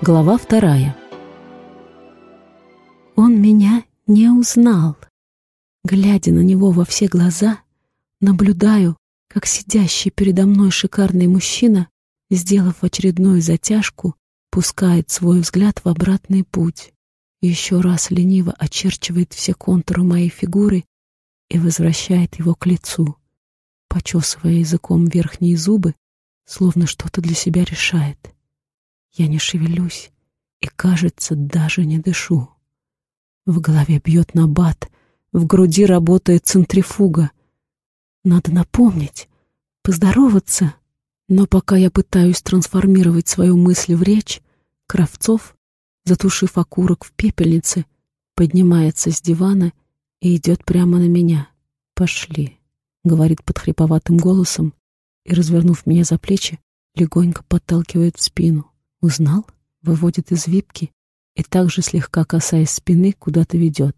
Глава вторая. Он меня не узнал. Глядя на него во все глаза, наблюдаю, как сидящий передо мной шикарный мужчина, сделав очередную затяжку, пускает свой взгляд в обратный путь, еще раз лениво очерчивает все контуры моей фигуры и возвращает его к лицу, почесывая языком верхние зубы, словно что-то для себя решает. Я не шевелюсь и, кажется, даже не дышу. В голове бьет набат, в груди работает центрифуга. Надо напомнить, поздороваться. Но пока я пытаюсь трансформировать свою мысль в речь, Кравцов, затушив окурок в пепельнице, поднимается с дивана и идет прямо на меня. «Пошли», — говорит под хриповатым голосом и, развернув меня за плечи, легонько подталкивает в спину. Узнал, выводит из випки и также слегка касаясь спины куда-то ведет.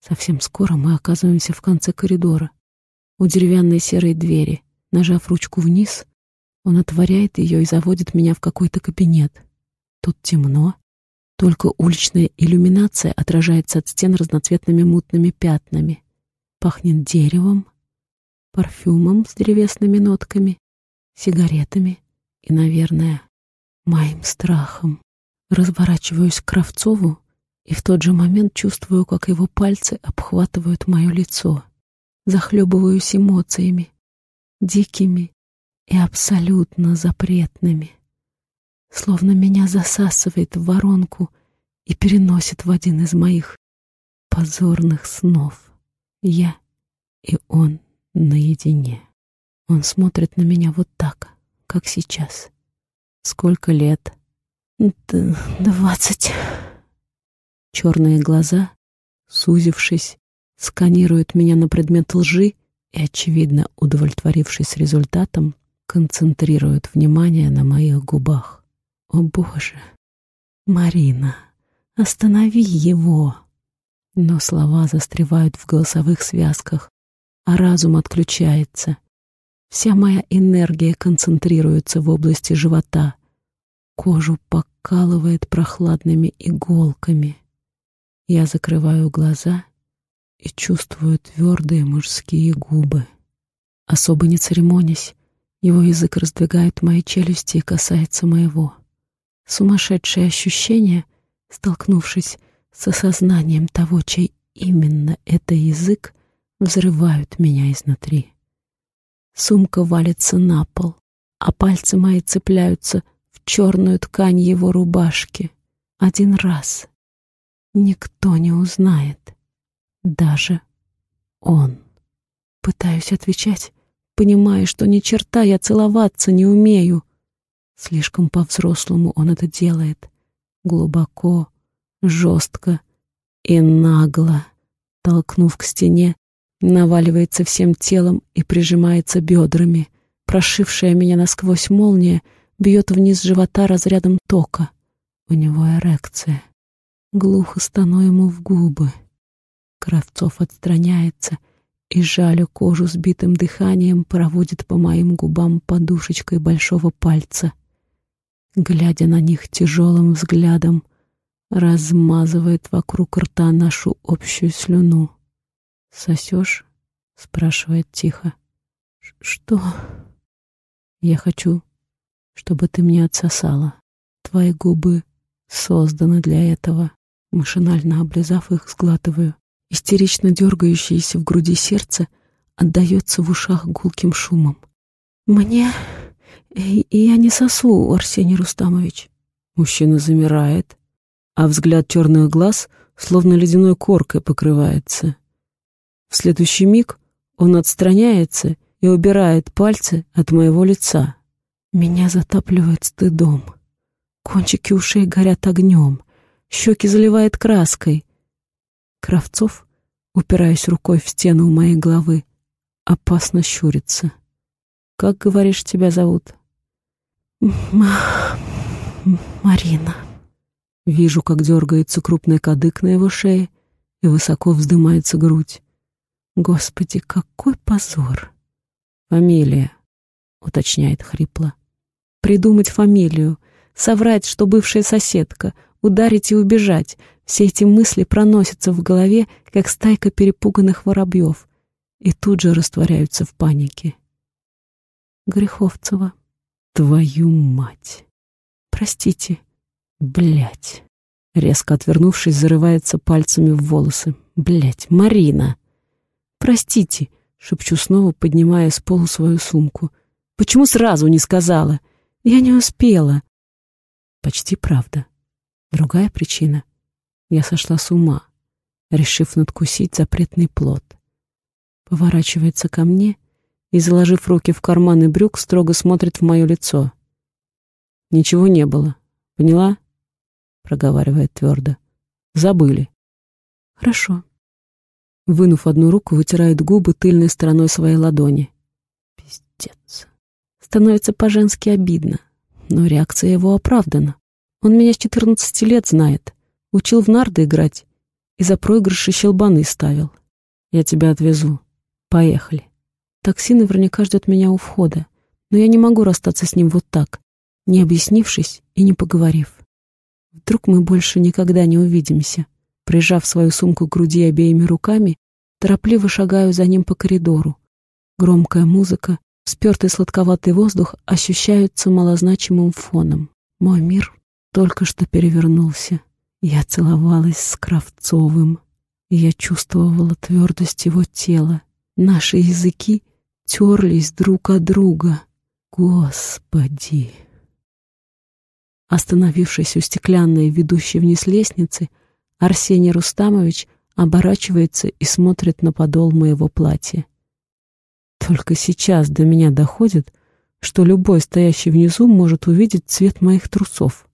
Совсем скоро мы оказываемся в конце коридора. У деревянной серой двери, нажав ручку вниз, он отворяет ее и заводит меня в какой-то кабинет. Тут темно, только уличная иллюминация отражается от стен разноцветными мутными пятнами. Пахнет деревом, парфюмом с древесными нотками, сигаретами и, наверное, моим страхом. Разворачиваюсь к Кравцову и в тот же момент чувствую, как его пальцы обхватывают мое лицо. Захлебываюсь эмоциями, дикими и абсолютно запретными. Словно меня засасывает в воронку и переносит в один из моих позорных снов. Я и он наедине. Он смотрит на меня вот так, как сейчас. Сколько лет? Двадцать. Черные глаза, сузившись, сканируют меня на предмет лжи и, очевидно, удовлетворившись результатом, концентрируют внимание на моих губах. О, Боже! Марина, останови его! Но слова застревают в голосовых связках, а разум отключается. Вся моя энергия концентрируется в области живота. Кожу покалывает прохладными иголками. Я закрываю глаза и чувствую твердые мужские губы. Особо не церемонясь, его язык раздвигает мои челюсти и касается моего. Сумасшедшее ощущение, столкнувшись с осознанием того, чей именно это язык, взрывают меня изнутри. Сумка валится на пол, а пальцы мои цепляются в черную ткань его рубашки. Один раз. Никто не узнает. Даже он. Пытаюсь отвечать, понимая, что ни черта я целоваться не умею. Слишком по-взрослому он это делает. Глубоко, жестко и нагло. Толкнув к стене, наваливается всем телом и прижимается бедрами. Прошившая меня насквозь молния бьет вниз живота разрядом тока. У него эрекция. Глухо стану ему в губы. Кравцов отстраняется и, жалю кожу сбитым дыханием, проводит по моим губам подушечкой большого пальца. Глядя на них тяжелым взглядом, размазывает вокруг рта нашу общую слюну. «Сосешь?» — спрашивает тихо. «Что?» «Я хочу, чтобы ты мне отсосала. Твои губы созданы для этого». Машинально облизав их, сглатываю. Истерично дергающееся в груди сердце отдается в ушах гулким шумом. «Мне... я не сосу, Арсений Рустамович». Мужчина замирает, а взгляд черных глаз словно ледяной коркой покрывается. В следующий миг он отстраняется и убирает пальцы от моего лица. Меня затапливает стыдом. Кончики ушей горят огнем, щеки заливает краской. Кравцов, упираясь рукой в стену у моей головы, опасно щурится. «Как, говоришь, тебя зовут?» «Марина». Вижу, как дергается крупный кадык на его шее и высоко вздымается грудь. Господи, какой позор! Фамилия, уточняет хрипло. Придумать фамилию, соврать, что бывшая соседка, ударить и убежать. Все эти мысли проносятся в голове, как стайка перепуганных воробьев, и тут же растворяются в панике. Греховцева. Твою мать. Простите. Блять. Резко отвернувшись, зарывается пальцами в волосы. Блять, Марина. Простите, шепчу снова, поднимая с полу свою сумку. Почему сразу не сказала? Я не успела. Почти правда. Другая причина. Я сошла с ума, решив надкусить запретный плод. Поворачивается ко мне и, заложив руки в карманы брюк, строго смотрит в мое лицо. «Ничего не было. Поняла?» — проговаривает твердо. «Забыли». «Хорошо». Вынув одну руку, вытирает губы тыльной стороной своей ладони. Пиздец. Становится по-женски обидно, но реакция его оправдана. Он меня с 14 лет знает, учил в нарды играть и за проигрыши щелбаны ставил. Я тебя отвезу. Поехали. Такси наверняка ждет меня у входа, но я не могу расстаться с ним вот так, не объяснившись и не поговорив. Вдруг мы больше никогда не увидимся. Прижав свою сумку к груди обеими руками, торопливо шагаю за ним по коридору. Громкая музыка, спертый сладковатый воздух ощущаются малозначимым фоном. Мой мир только что перевернулся. Я целовалась с Кравцовым, я чувствовала твердость его тела. Наши языки терлись друг от друга. Господи! Остановившись у стеклянной, ведущей вниз лестницы, Арсений Рустамович оборачивается и смотрит на подол моего платья. Только сейчас до меня доходит, что любой стоящий внизу может увидеть цвет моих трусов.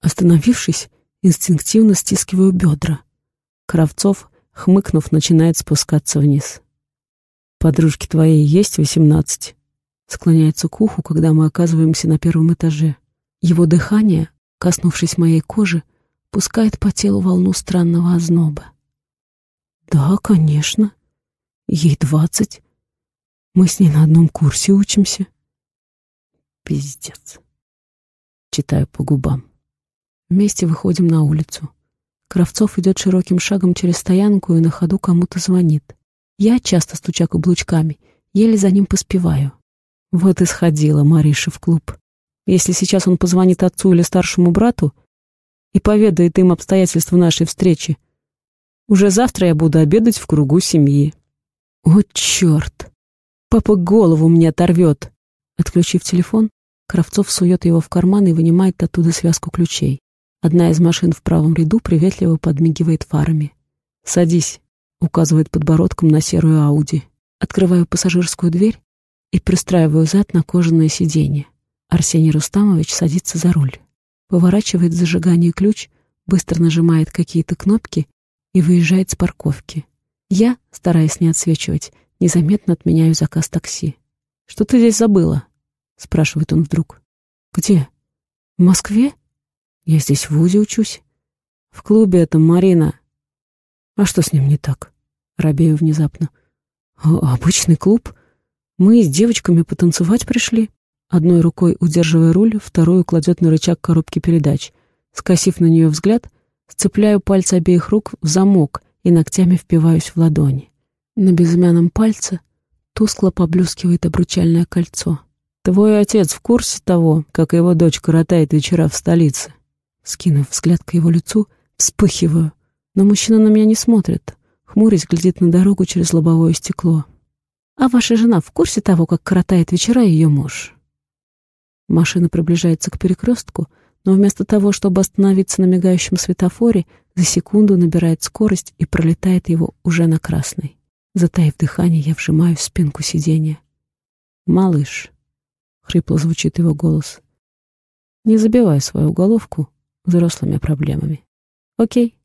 Остановившись, инстинктивно стискиваю бедра. Кравцов, хмыкнув, начинает спускаться вниз. «Подружки твоей есть восемнадцать?» Склоняется к уху, когда мы оказываемся на первом этаже. Его дыхание, коснувшись моей кожи, пускает по телу волну странного озноба. «Да, конечно. Ей двадцать. Мы с ней на одном курсе учимся». «Пиздец». Читаю по губам. Вместе выходим на улицу. Кравцов идет широким шагом через стоянку и на ходу кому-то звонит. Я, часто стуча каблучками, еле за ним поспеваю. Вот и сходила Мариша в клуб. Если сейчас он позвонит отцу или старшему брату и поведает им обстоятельства нашей встречи, уже завтра я буду обедать в кругу семьи. О, черт! Папа голову мне оторвет. Отключив телефон, Кравцов сует его в карман и вынимает оттуда связку ключей. Одна из машин в правом ряду приветливо подмигивает фарами. «Садись», указывает подбородком на серую Ауди. Открываю пассажирскую дверь и пристраиваю зад на кожаное сиденье. Арсений Рустамович садится за руль. Поворачивает зажигание ключ, быстро нажимает какие-то кнопки и выезжает с парковки. Я, стараясь не отсвечивать, незаметно отменяю заказ такси. «Что ты здесь забыла?» — спрашивает он вдруг. «Где? В Москве? Я здесь в ВУЗе учусь. В клубе это Марина. А что с ним не так? Робею внезапно. Обычный клуб. Мы с девочками потанцевать пришли. Одной рукой удерживая руль, вторую кладет на рычаг коробки передач. Скосив на нее взгляд, сцепляю пальцы обеих рук в замок и ногтями впиваюсь в ладони. На безымянном пальце тускло поблескивает обручальное кольцо. «Твой отец в курсе того, как его дочь коротает вечера в столице?» Скинув взгляд к его лицу, вспыхиваю, но мужчина на меня не смотрит, хмурясь глядит на дорогу через лобовое стекло. «А ваша жена в курсе того, как коротает вечера ее муж?» Машина приближается к перекрестку, но вместо того, чтобы остановиться на мигающем светофоре, за секунду набирает скорость и пролетает его уже на красный. Затаив дыхание, я вжимаю в спинку сиденья. «Малыш», — хрипло звучит его голос, — «не забивай свою головку взрослыми проблемами. Окей?»